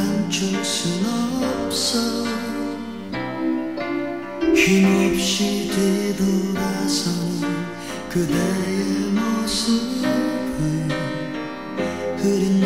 감출 순 없어. 힘없이 뒤돌아서는 그대의 모습을 흐린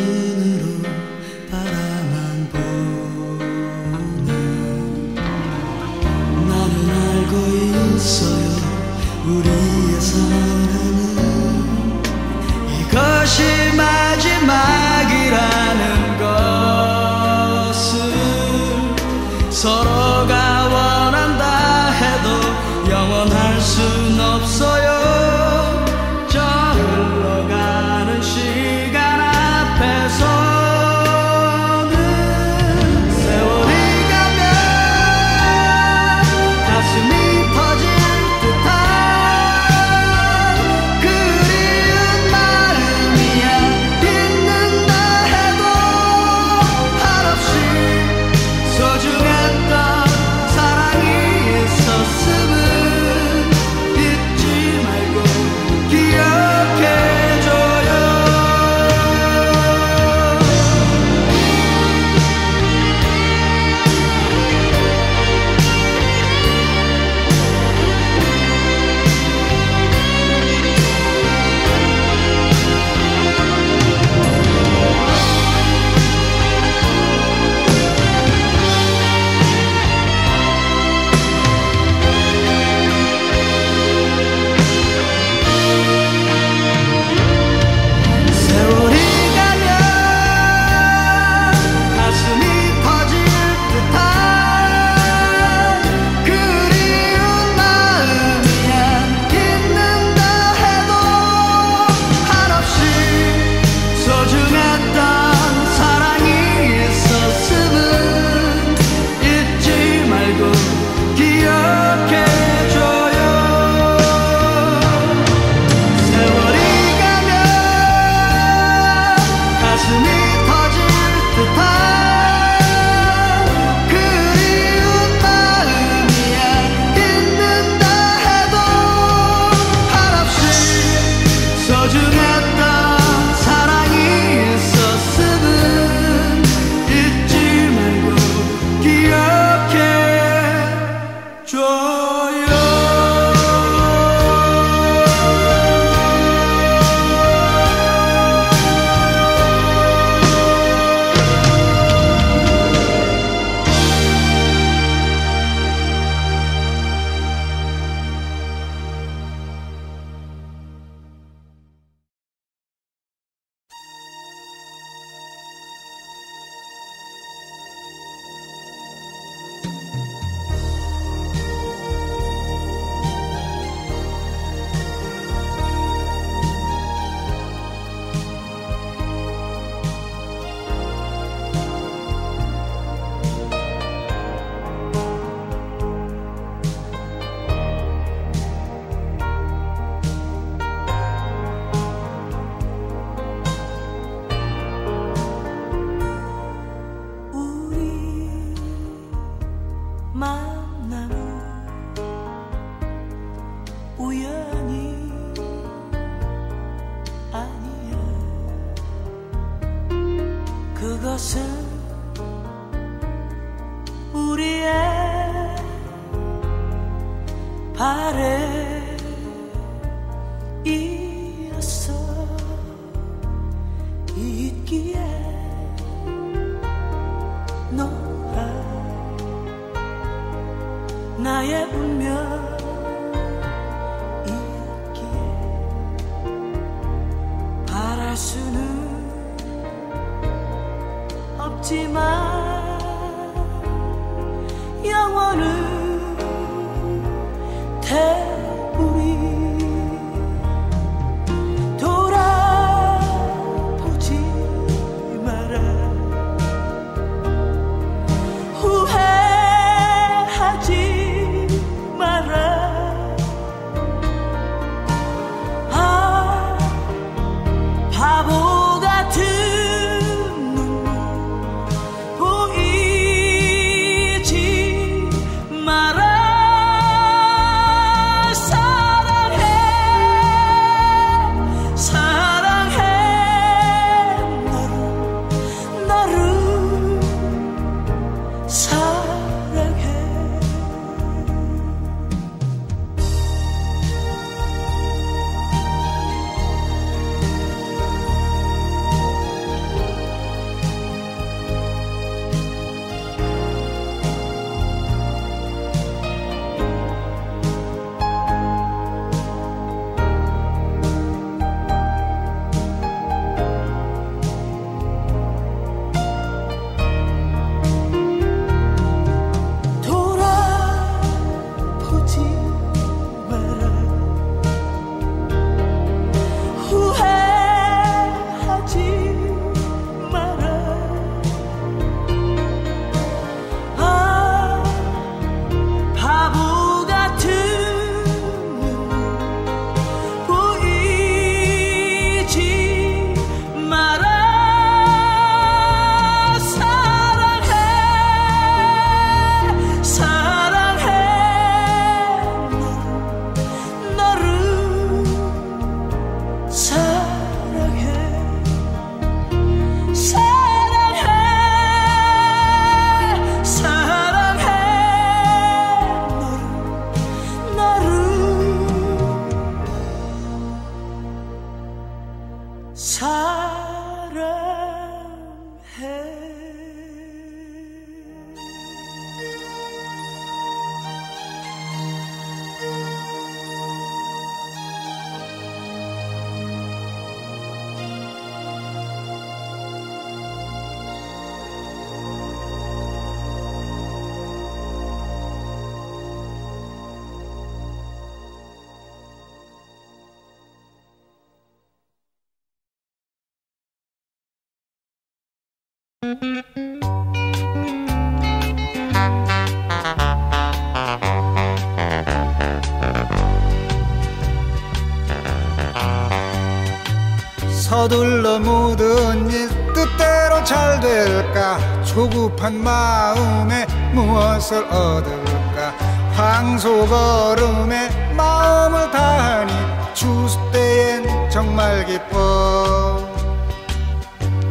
조급한 마음에 무엇을 얻을까? 황소걸음에 마음을 다하니 추수 때엔 정말 기뻐.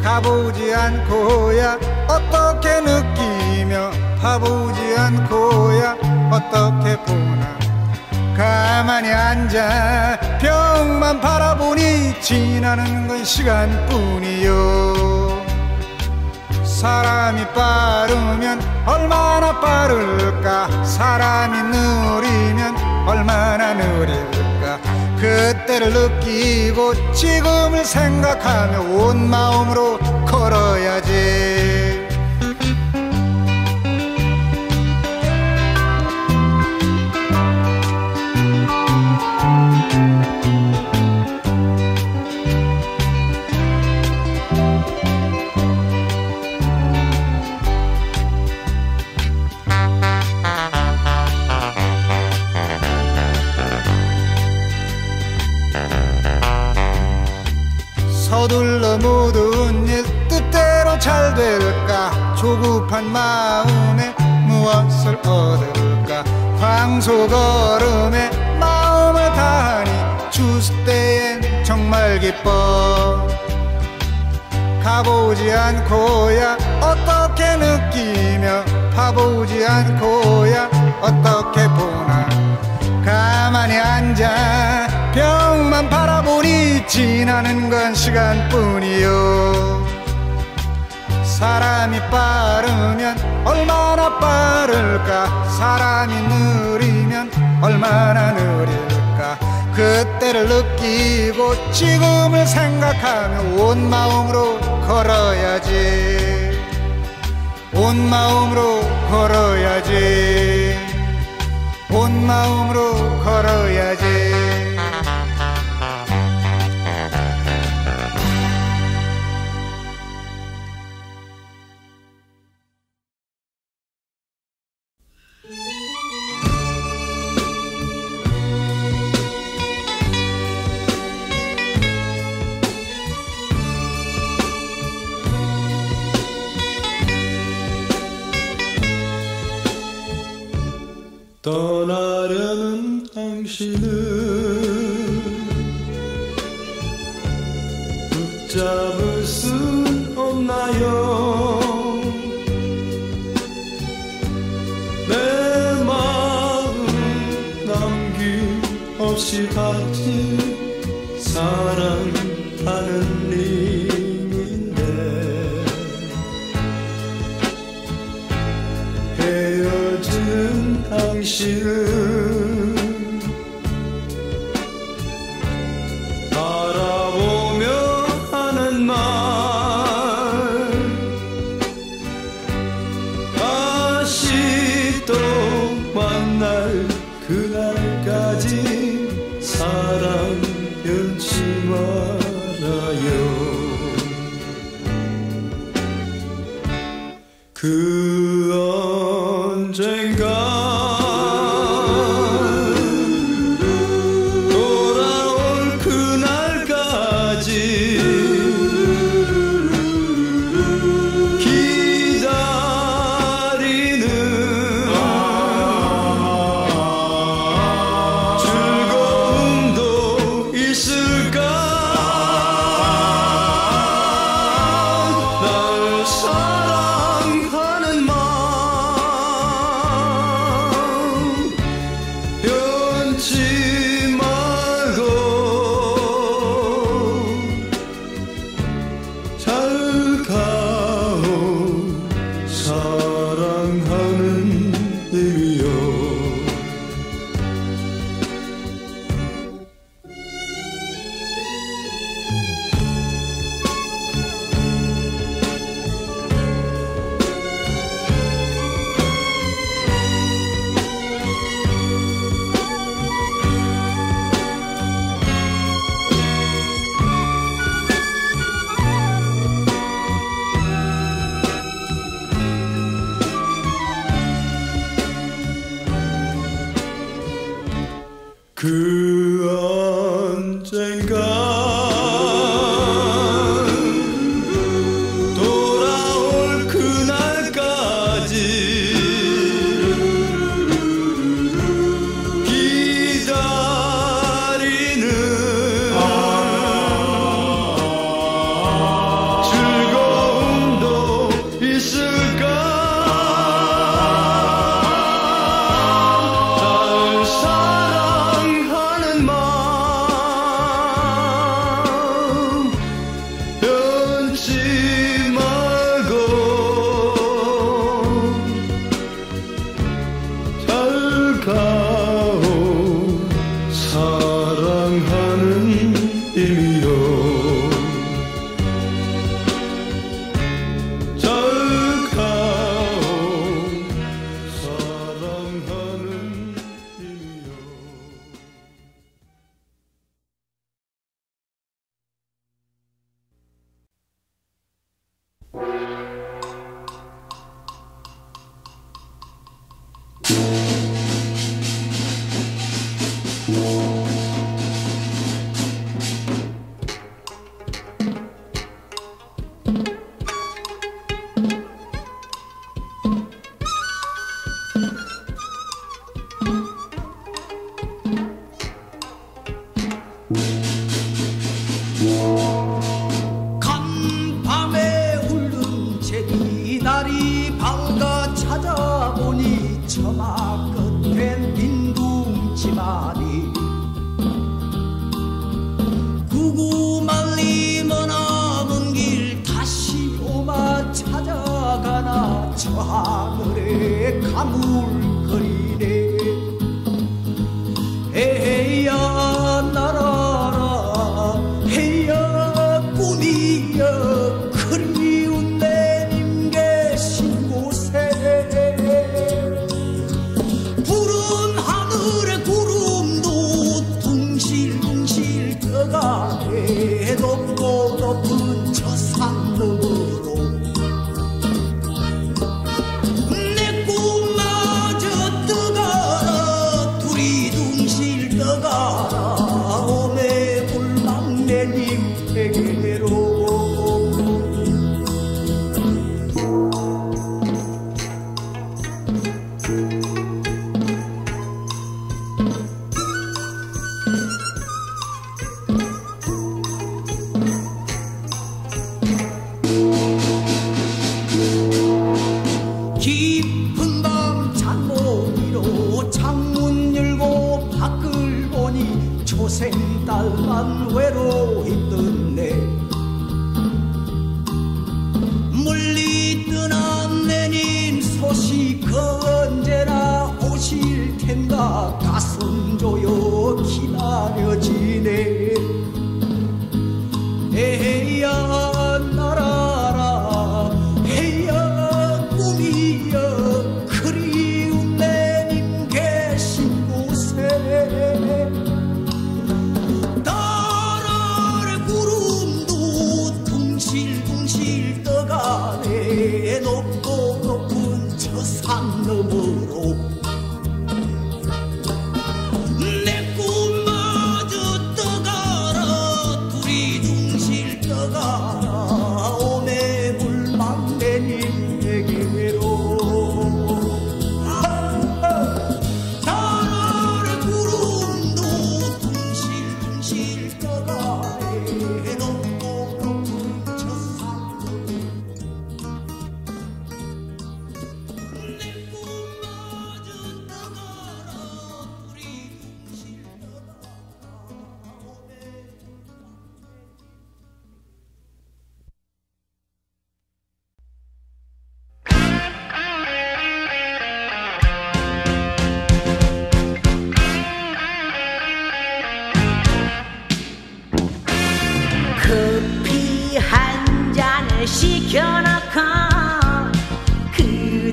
가보지 않고야 어떻게 느끼며 가보지 않고야 어떻게 보나? 가만히 앉아 벽만 바라보니 지나는 건 시간뿐이요 사람이 빠르면 얼마나 빠를까? 사람이 느리면 얼마나 느릴까? 그때를 느끼고 지금을 생각하며 온 마음으로 걸어야지 서둘러 모든 일 뜻대로 잘 될까? 조급한 마음에 무엇을 얻을까? 황소걸음에 마음을 다하니 추수 때엔 정말 기뻐. 가보지 않고야 어떻게 느끼며 파보지 않고야 어떻게 보나? 가만히 앉아 병만 바라보니 지나는 건 시간뿐이요. 사람이 빠르면 얼마나 빠를까? 사람이 느리면 얼마나 느릴까? 그때를 느끼고 지금을 생각하며 온 마음으로 걸어야지. 온 마음으로 걸어야지. 온 마음으로 걸어야지 없이 같이 사랑하는 님인데 헤어지는 당신을 초생 딸만 외로 있던 내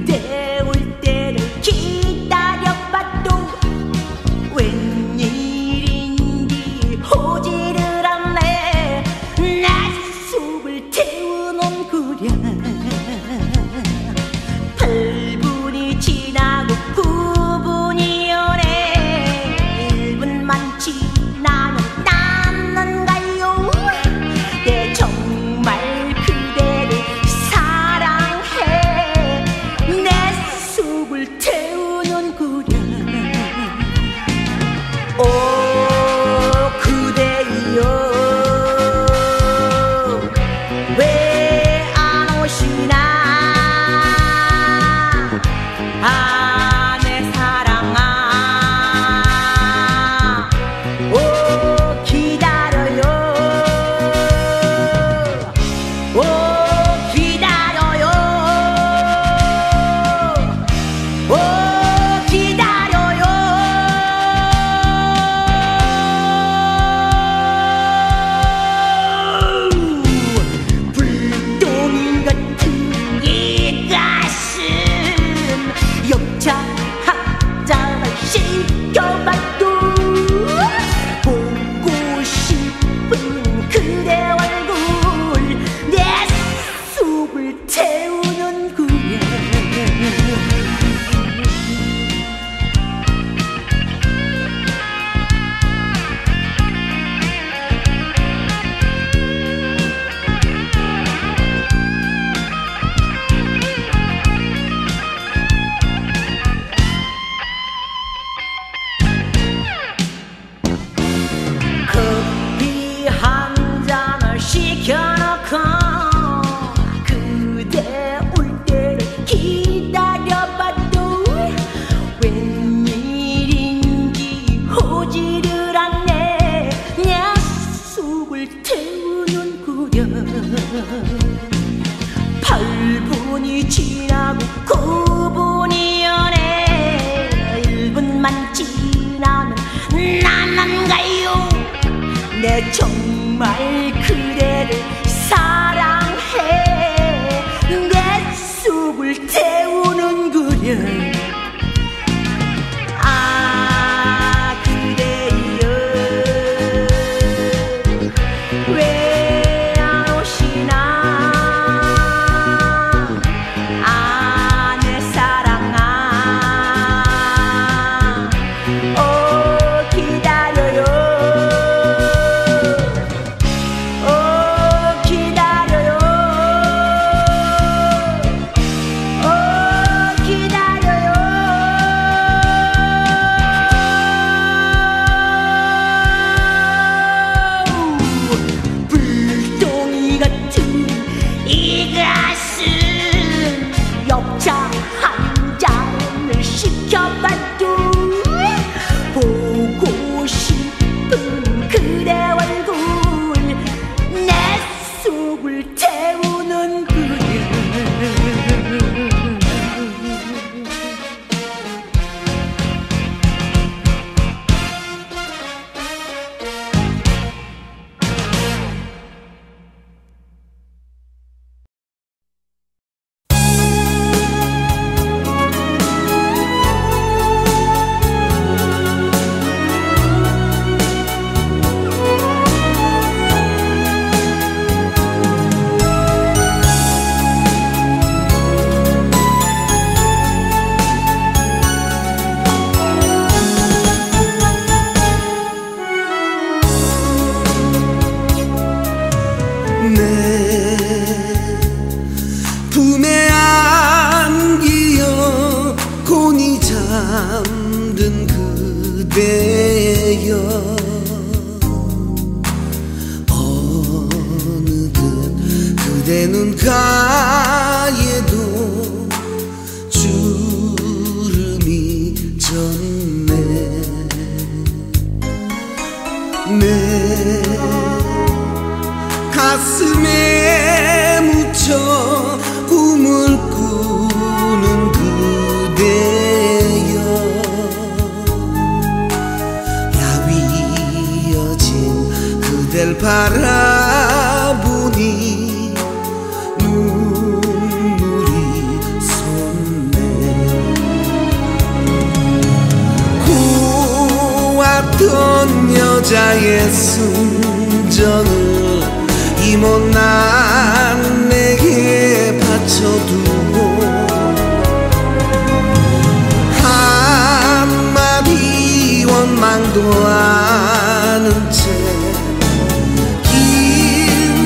today. Boop. 어떤 여자의 순정을 이 못난 내게 바쳐두고 한마디 원망도 않은 채긴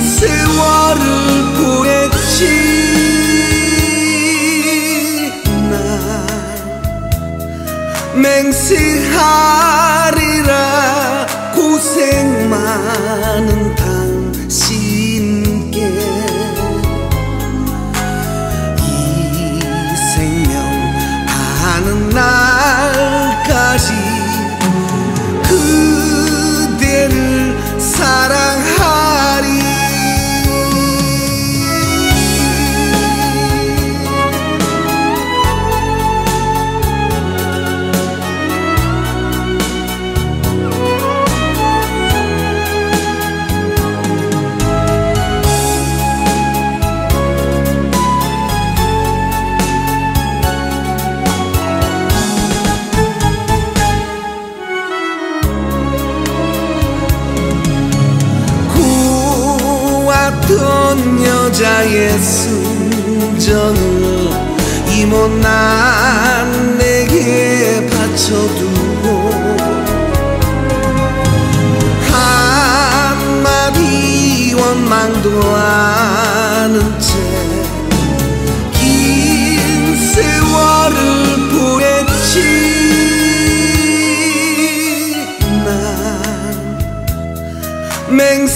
세월을 보냈지. 난 맹세한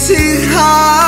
see how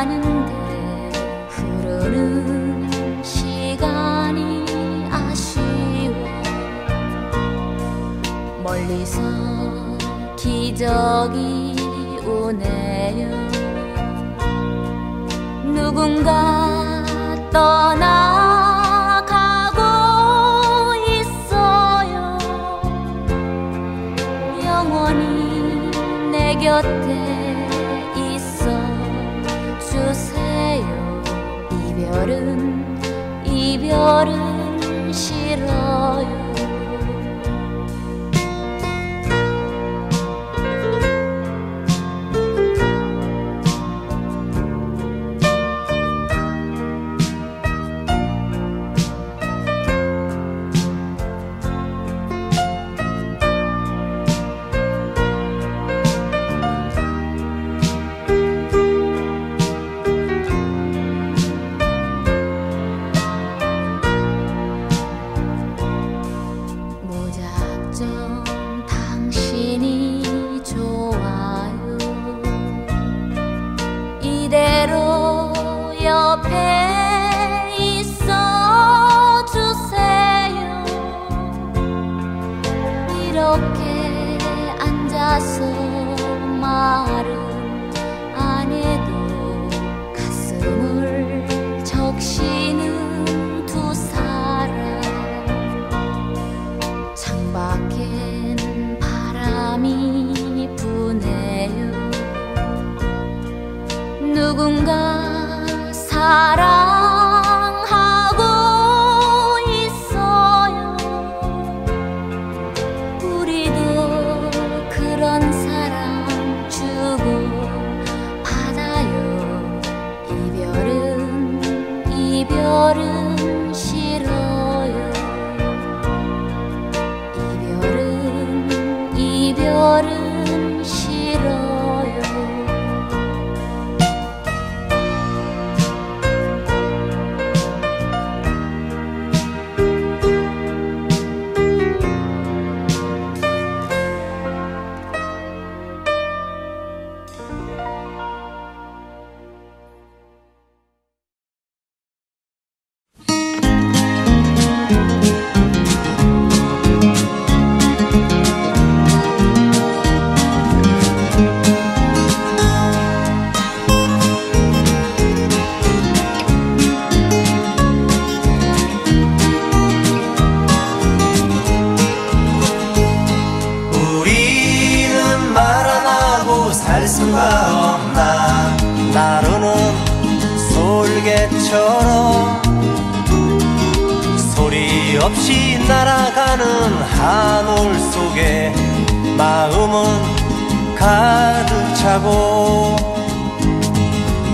가는데 흐르는 시간이 아쉬워. 멀리서 기적이 오네요. 누군가 떠나 이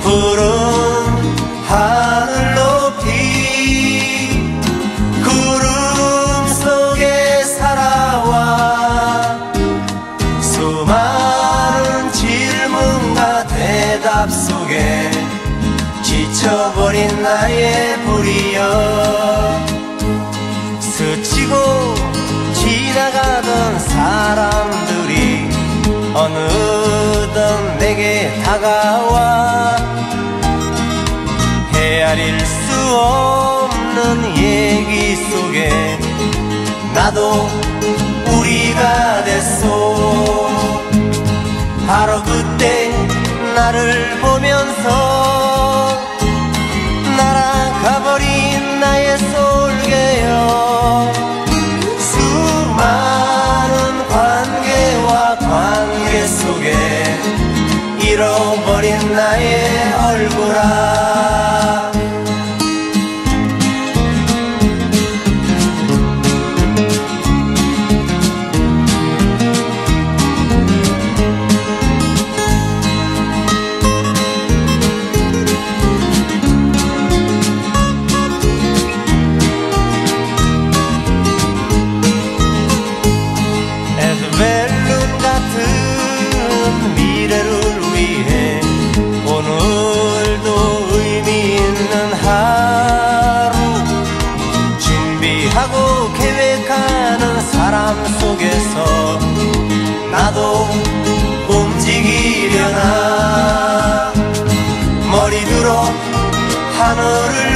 푸른 하늘 높이 구름 속에 살아와 수많은 질문과 대답 속에 지쳐버린 나의 불이여 스치고 지나가던 사람들이 어느덧 내게 다가와 헤아릴 수 없는 얘기 속에 나도 우리가 됐소 바로 그때 나를 보면서 날아가버린 나의 솔개여. 수많은 관계와 관계 속에 잃어버린 나의 얼굴아 움직이려나? 머리 들어 하늘을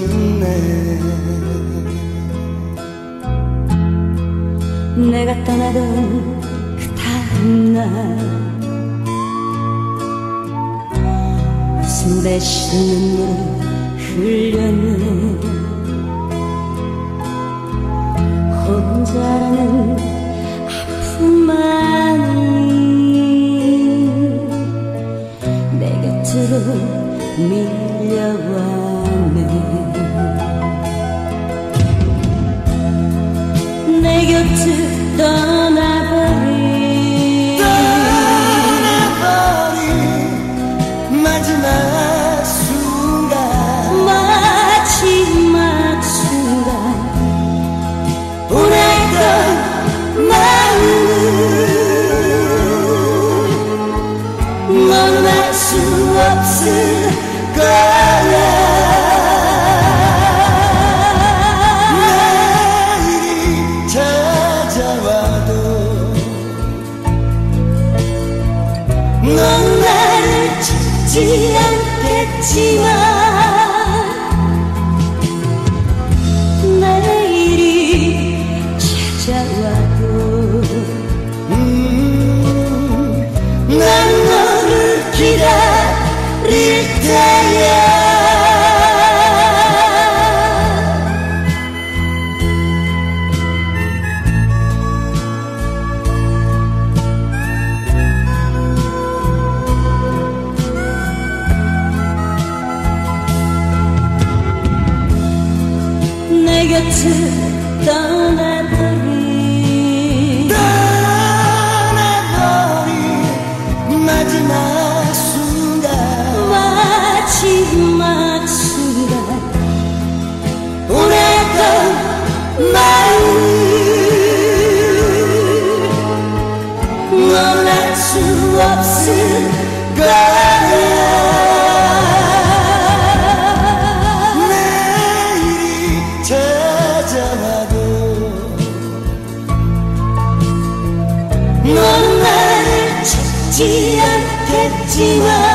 이었네. 내가 떠나던 그 다음날 웃음 대신 눈물을 흘렸네 혼자라는 아픔만이 내 곁으로 밀려왔 떠나버린 떠나버린 마지막 순간. 마지막 순간. 보냈던 마음을 너는 알수 없을 떠나버린 떠나버린 마지막 순간. 마지막 순간. 보냈던 마음을 넌알 수 없을 거 않겠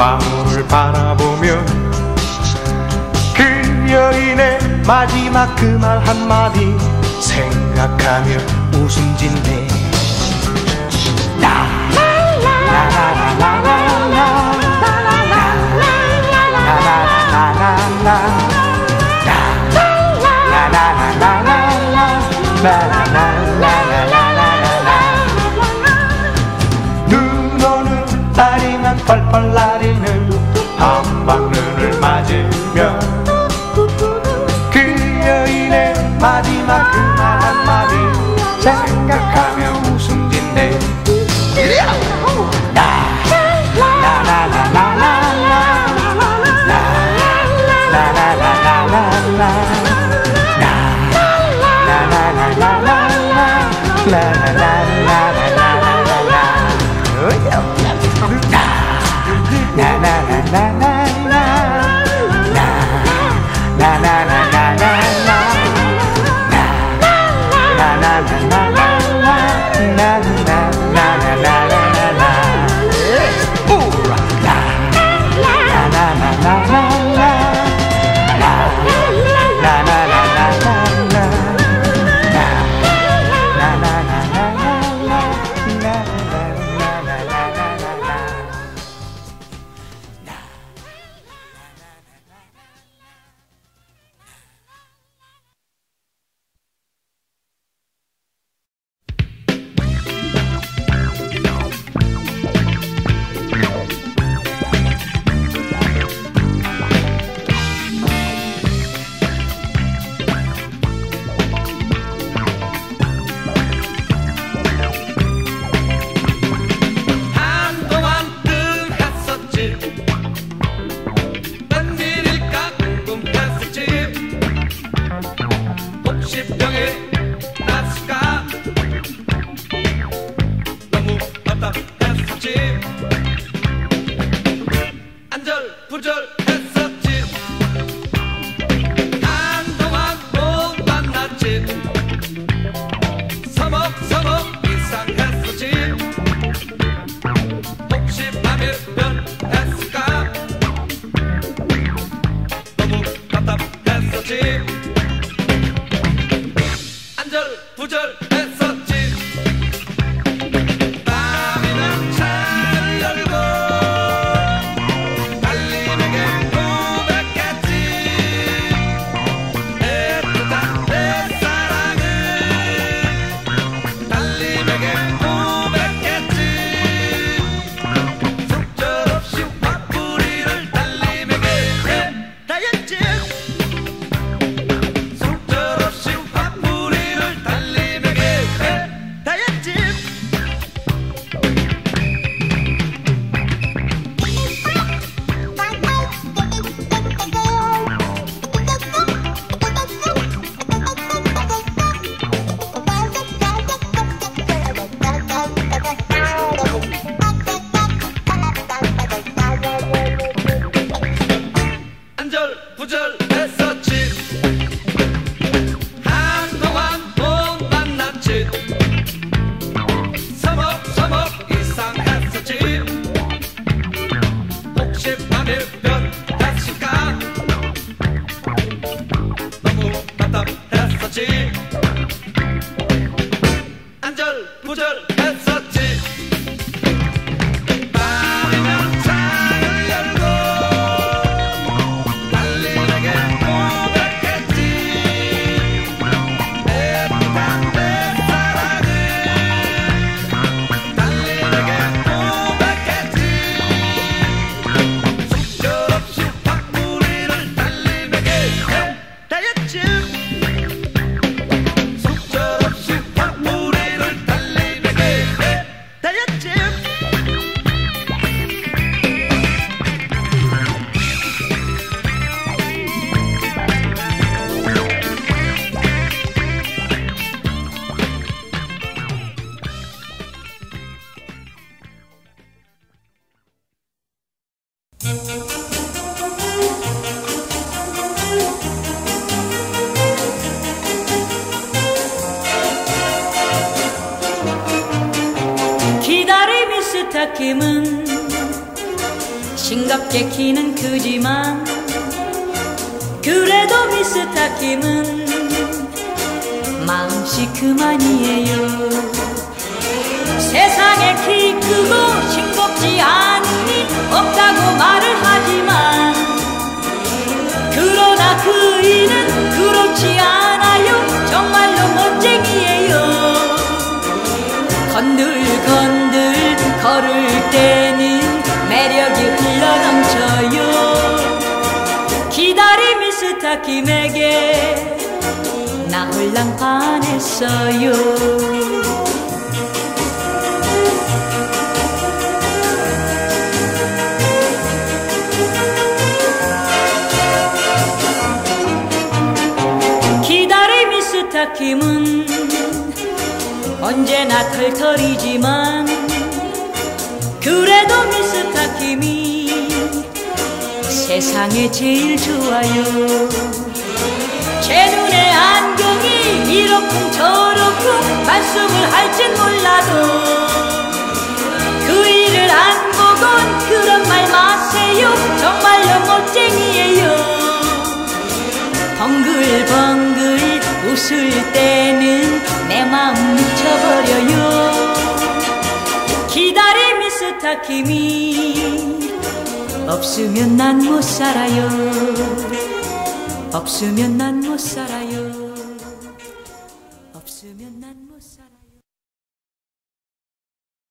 빗방울을 바라보며 그 여인의 마지막 그 말 한마디 생각하며 웃음 짓네 눈 가볍게 키는 크지만 그래도 미스터 김은 마음 시큼하니에요. 세상에 키 크고 싱겁지 않은 일 없다고 말을 하지만 그러나 그이는 그렇지 않아요. 정말로 멋쟁이에요. 건들건들 걸을 때는 매력이 김에게 나 홀랑 반했어요. 기다림이 스타킴은 언제나 털털이지만 그래도 미스터 김이 세상에 제일 좋아요. 제 눈에 안경이 이렇쿵 저렇쿵 말씀을 할진 몰라도 그 일을 안 보곤 그런 말 마세요. 정말로 멋쟁이에요. 벙글벙글 웃을 때는 내 마음 미쳐버려요. 기다린 미스터 김이 없으면 난 못 살아요. 없으면 난 못 살아요